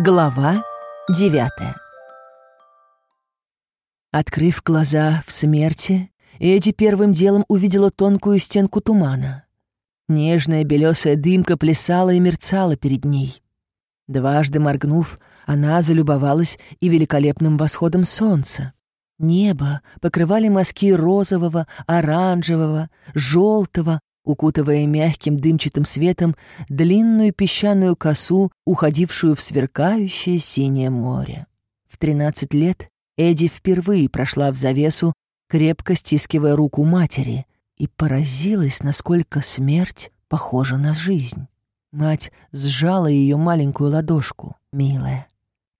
Глава девятая Открыв глаза в смерти, Эдди первым делом увидела тонкую стенку тумана. Нежная белесая дымка плясала и мерцала перед ней. Дважды моргнув, она залюбовалась и великолепным восходом солнца. Небо покрывали мазки розового, оранжевого, желтого, укутывая мягким дымчатым светом длинную песчаную косу, уходившую в сверкающее синее море. В тринадцать лет Эдди впервые прошла в завесу, крепко стискивая руку матери, и поразилась, насколько смерть похожа на жизнь. Мать сжала ее маленькую ладошку, милая.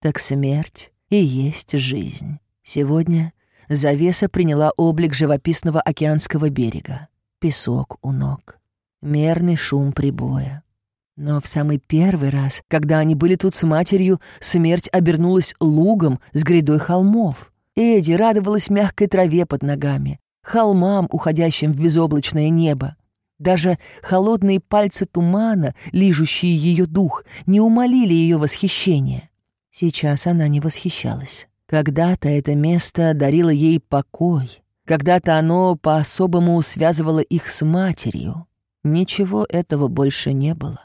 Так смерть и есть жизнь. Сегодня завеса приняла облик живописного океанского берега песок у ног, мерный шум прибоя. Но в самый первый раз, когда они были тут с матерью, смерть обернулась лугом с грядой холмов. Эдди радовалась мягкой траве под ногами, холмам, уходящим в безоблачное небо. Даже холодные пальцы тумана, лижущие ее дух, не умолили ее восхищения. Сейчас она не восхищалась. Когда-то это место дарило ей покой, когда-то оно по-особому связывало их с матерью. Ничего этого больше не было.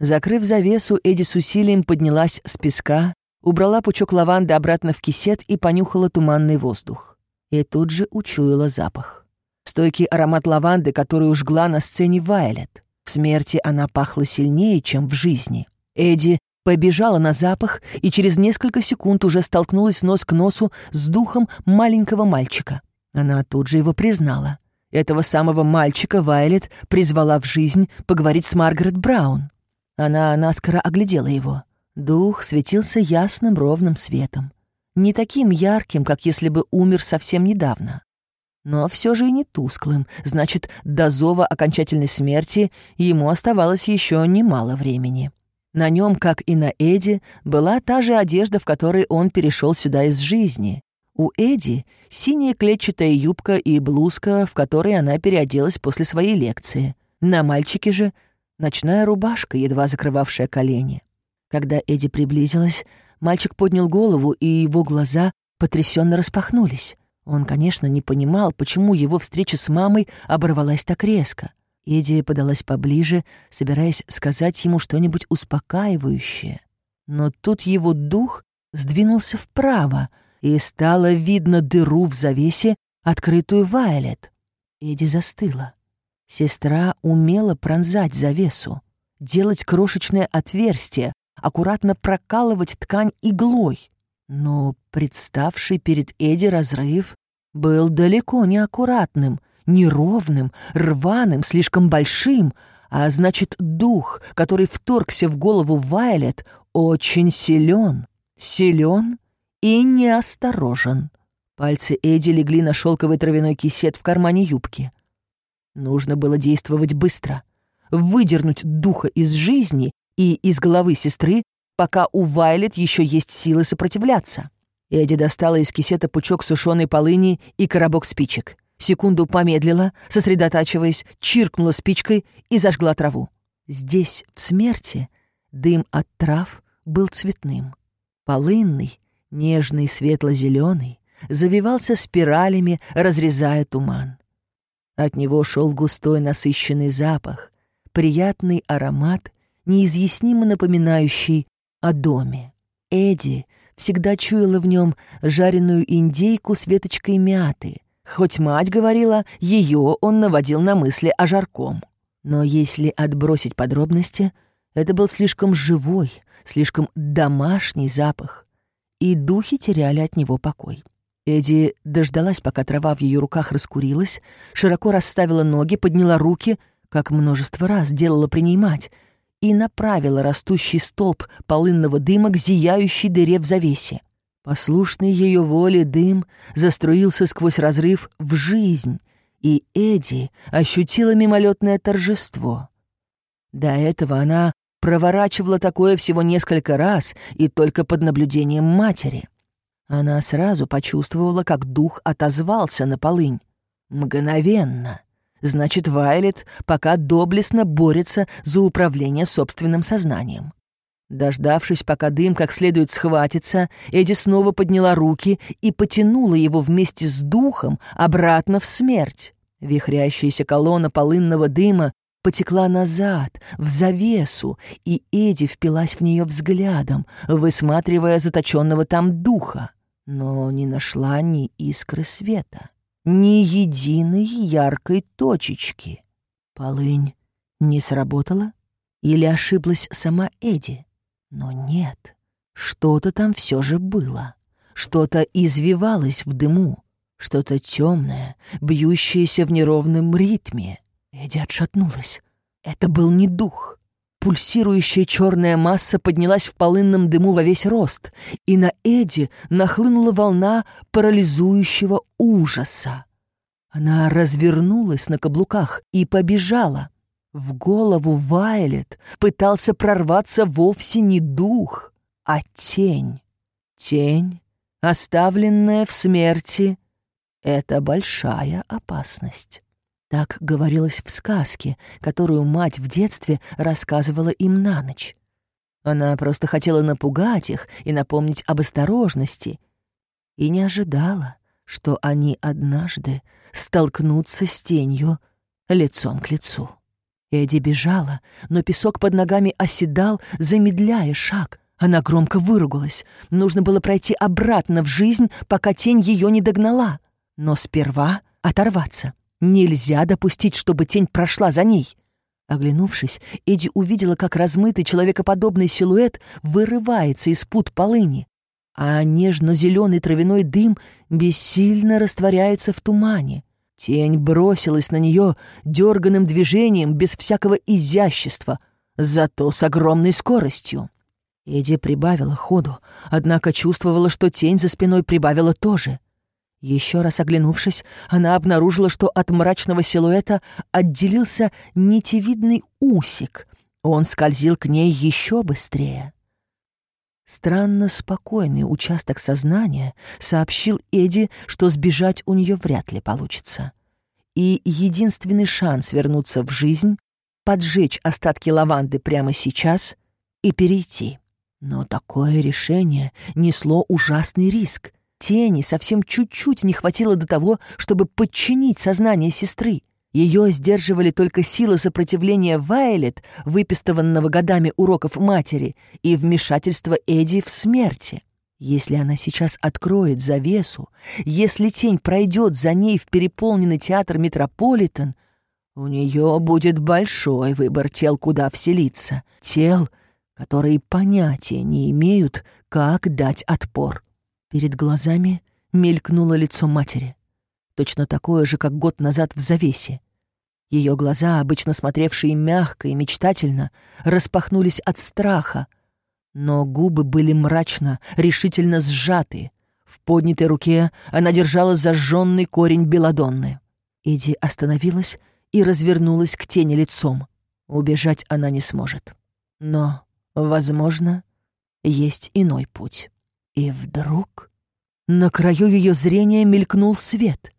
Закрыв завесу, Эдди с усилием поднялась с песка, убрала пучок лаванды обратно в кисет и понюхала туманный воздух. И тут же учуяла запах. Стойкий аромат лаванды, который жгла на сцене Вайлет. В смерти она пахла сильнее, чем в жизни. Эдди побежала на запах и через несколько секунд уже столкнулась нос к носу с духом маленького мальчика. Она тут же его признала. Этого самого мальчика Вайлет призвала в жизнь поговорить с Маргарет Браун. Она наскоро оглядела его. Дух светился ясным ровным светом. Не таким ярким, как если бы умер совсем недавно. Но все же и не тусклым, значит, до зова окончательной смерти ему оставалось еще немало времени. На нем, как и на Эди, была та же одежда, в которой он перешел сюда из жизни, у Эди синяя клетчатая юбка и блузка, в которой она переоделась после своей лекции. На мальчике же ночная рубашка, едва закрывавшая колени. Когда Эди приблизилась, мальчик поднял голову, и его глаза потрясенно распахнулись. Он, конечно, не понимал, почему его встреча с мамой оборвалась так резко. Эди подалась поближе, собираясь сказать ему что-нибудь успокаивающее. Но тут его дух сдвинулся вправо — и стало видно дыру в завесе, открытую Вайлет. Эдди застыла. Сестра умела пронзать завесу, делать крошечное отверстие, аккуратно прокалывать ткань иглой. Но представший перед Эдди разрыв был далеко не аккуратным, неровным, рваным, слишком большим, а значит, дух, который вторгся в голову Вайлет, очень силен. Силен и неосторожен. Пальцы Эдди легли на шелковый травяной кисет в кармане юбки. Нужно было действовать быстро, выдернуть духа из жизни и из головы сестры, пока у Вайлет еще есть силы сопротивляться. Эдди достала из кисета пучок сушеной полыни и коробок спичек. Секунду помедлила, сосредотачиваясь, чиркнула спичкой и зажгла траву. Здесь, в смерти, дым от трав был цветным. Полынный нежный светло-зеленый, завивался спиралями, разрезая туман. От него шел густой насыщенный запах, приятный аромат, неизъяснимо напоминающий о доме. Эдди всегда чуяла в нем жареную индейку с веточкой мяты, хоть мать говорила, ее он наводил на мысли о жарком. Но если отбросить подробности, это был слишком живой, слишком домашний запах, и духи теряли от него покой. Эдди дождалась, пока трава в ее руках раскурилась, широко расставила ноги, подняла руки, как множество раз делала при ней мать, и направила растущий столб полынного дыма к зияющей дыре в завесе. Послушный ее воле дым заструился сквозь разрыв в жизнь, и Эдди ощутила мимолетное торжество. До этого она проворачивала такое всего несколько раз и только под наблюдением матери. Она сразу почувствовала, как дух отозвался на полынь. Мгновенно. Значит, Вайлет пока доблестно борется за управление собственным сознанием. Дождавшись, пока дым как следует схватится, Эдди снова подняла руки и потянула его вместе с духом обратно в смерть. Вихрящаяся колонна полынного дыма потекла назад, в завесу, и Эдди впилась в нее взглядом, высматривая заточенного там духа, но не нашла ни искры света, ни единой яркой точечки. Полынь не сработала? Или ошиблась сама Эдди? Но нет, что-то там все же было. Что-то извивалось в дыму, что-то темное, бьющееся в неровном ритме. Эдди отшатнулась. Это был не дух. Пульсирующая черная масса поднялась в полынном дыму во весь рост, и на Эдди нахлынула волна парализующего ужаса. Она развернулась на каблуках и побежала. В голову Вайлет пытался прорваться вовсе не дух, а тень. Тень, оставленная в смерти, — это большая опасность. Так говорилось в сказке, которую мать в детстве рассказывала им на ночь. Она просто хотела напугать их и напомнить об осторожности, и не ожидала, что они однажды столкнутся с тенью лицом к лицу. Эдди бежала, но песок под ногами оседал, замедляя шаг. Она громко выругалась. Нужно было пройти обратно в жизнь, пока тень ее не догнала. Но сперва оторваться. Нельзя допустить, чтобы тень прошла за ней. Оглянувшись, Эдди увидела, как размытый человекоподобный силуэт вырывается из пут полыни, а нежно-зеленый травяной дым бессильно растворяется в тумане. Тень бросилась на нее дерганным движением без всякого изящества, зато с огромной скоростью. Эдди прибавила ходу, однако чувствовала, что тень за спиной прибавила тоже. Еще раз оглянувшись, она обнаружила, что от мрачного силуэта отделился нитевидный усик. Он скользил к ней еще быстрее. Странно спокойный участок сознания сообщил Эдди, что сбежать у нее вряд ли получится. И единственный шанс вернуться в жизнь — поджечь остатки лаванды прямо сейчас и перейти. Но такое решение несло ужасный риск. Тени совсем чуть-чуть не хватило до того, чтобы подчинить сознание сестры — ее сдерживали только сила сопротивления Вайлет, выпистыванного годами уроков матери, и вмешательство Эдди в смерти. Если она сейчас откроет завесу, если тень пройдет за ней в переполненный театр Метрополитен, у нее будет большой выбор тел, куда вселиться. Тел, которые понятия не имеют, как дать отпор. Перед глазами мелькнуло лицо матери. Точно такое же, как год назад в завесе. Ее глаза, обычно смотревшие мягко и мечтательно, распахнулись от страха, но губы были мрачно, решительно сжаты. В поднятой руке она держала зажженный корень белодонны. Иди остановилась и развернулась к тени лицом. Убежать она не сможет. Но, возможно, есть иной путь. И вдруг на краю ее зрения мелькнул свет.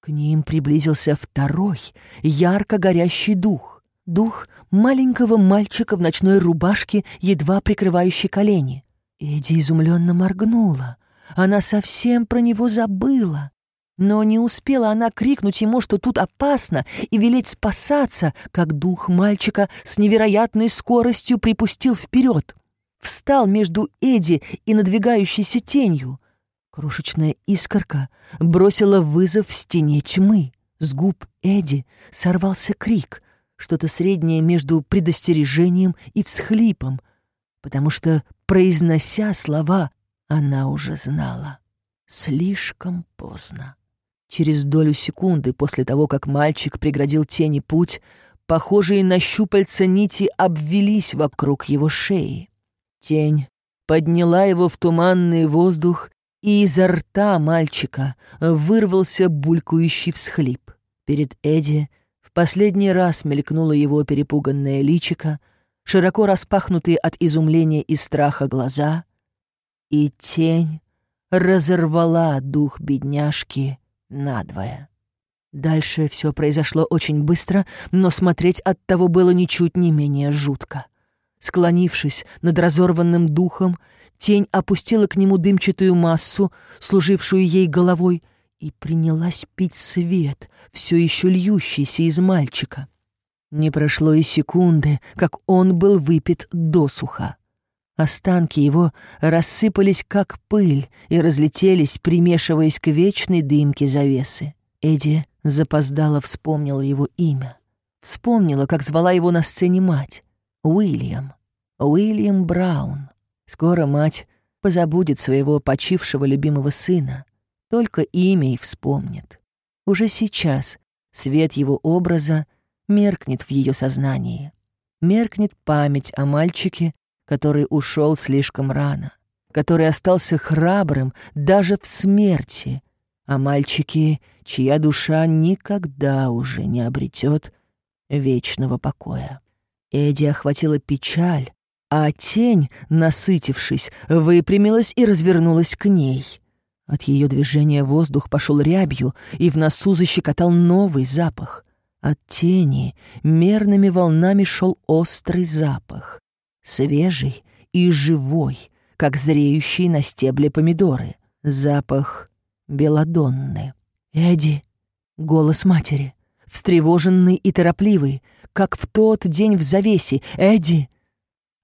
К ним приблизился второй, ярко горящий дух. Дух маленького мальчика в ночной рубашке, едва прикрывающей колени. Эдди изумленно моргнула. Она совсем про него забыла. Но не успела она крикнуть ему, что тут опасно, и велеть спасаться, как дух мальчика с невероятной скоростью припустил вперед. Встал между Эдди и надвигающейся тенью — Крошечная искорка бросила вызов в стене тьмы. С губ Эдди сорвался крик, что-то среднее между предостережением и всхлипом, потому что, произнося слова, она уже знала. Слишком поздно. Через долю секунды после того, как мальчик преградил тени путь, похожие на щупальца нити обвелись вокруг его шеи. Тень подняла его в туманный воздух и изо рта мальчика вырвался булькающий всхлип. Перед Эдди в последний раз мелькнуло его перепуганное личико, широко распахнутые от изумления и страха глаза, и тень разорвала дух бедняжки надвое. Дальше все произошло очень быстро, но смотреть от того было ничуть не менее жутко. Склонившись над разорванным духом, тень опустила к нему дымчатую массу, служившую ей головой, и принялась пить свет, все еще льющийся из мальчика. Не прошло и секунды, как он был выпит досуха. Останки его рассыпались, как пыль, и разлетелись, примешиваясь к вечной дымке завесы. Эдди запоздало вспомнила его имя. Вспомнила, как звала его на сцене мать. Уильям. Уильям Браун. Скоро мать позабудет своего почившего любимого сына. Только имя и вспомнит. Уже сейчас свет его образа меркнет в ее сознании. Меркнет память о мальчике, который ушел слишком рано, который остался храбрым даже в смерти, о мальчике, чья душа никогда уже не обретет вечного покоя. Эдди охватила печаль, а тень, насытившись, выпрямилась и развернулась к ней. От ее движения воздух пошел рябью, и в носу защекотал новый запах. От тени мерными волнами шел острый запах, свежий и живой, как зреющие на стебле помидоры. Запах белодонны. «Эдди!» — голос матери встревоженный и торопливый, как в тот день в завесе. «Эдди!»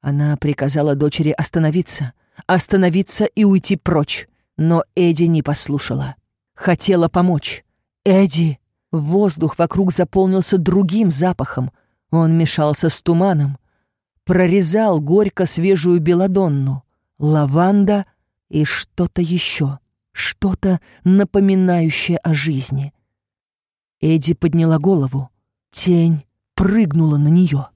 Она приказала дочери остановиться, остановиться и уйти прочь. Но Эдди не послушала. Хотела помочь. «Эдди!» Воздух вокруг заполнился другим запахом. Он мешался с туманом. Прорезал горько свежую белодонну, лаванда и что-то еще, что-то напоминающее о жизни. Эдди подняла голову. Тень прыгнула на нее.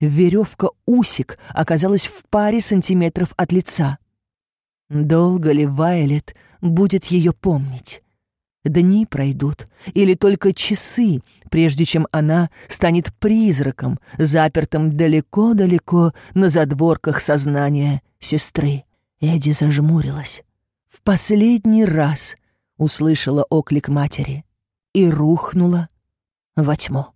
Веревка усик оказалась в паре сантиметров от лица. Долго ли Вайлет будет ее помнить? Дни пройдут, или только часы, прежде чем она станет призраком, запертым далеко-далеко на задворках сознания сестры. Эдди зажмурилась. В последний раз услышала оклик матери и рухнула во тьму.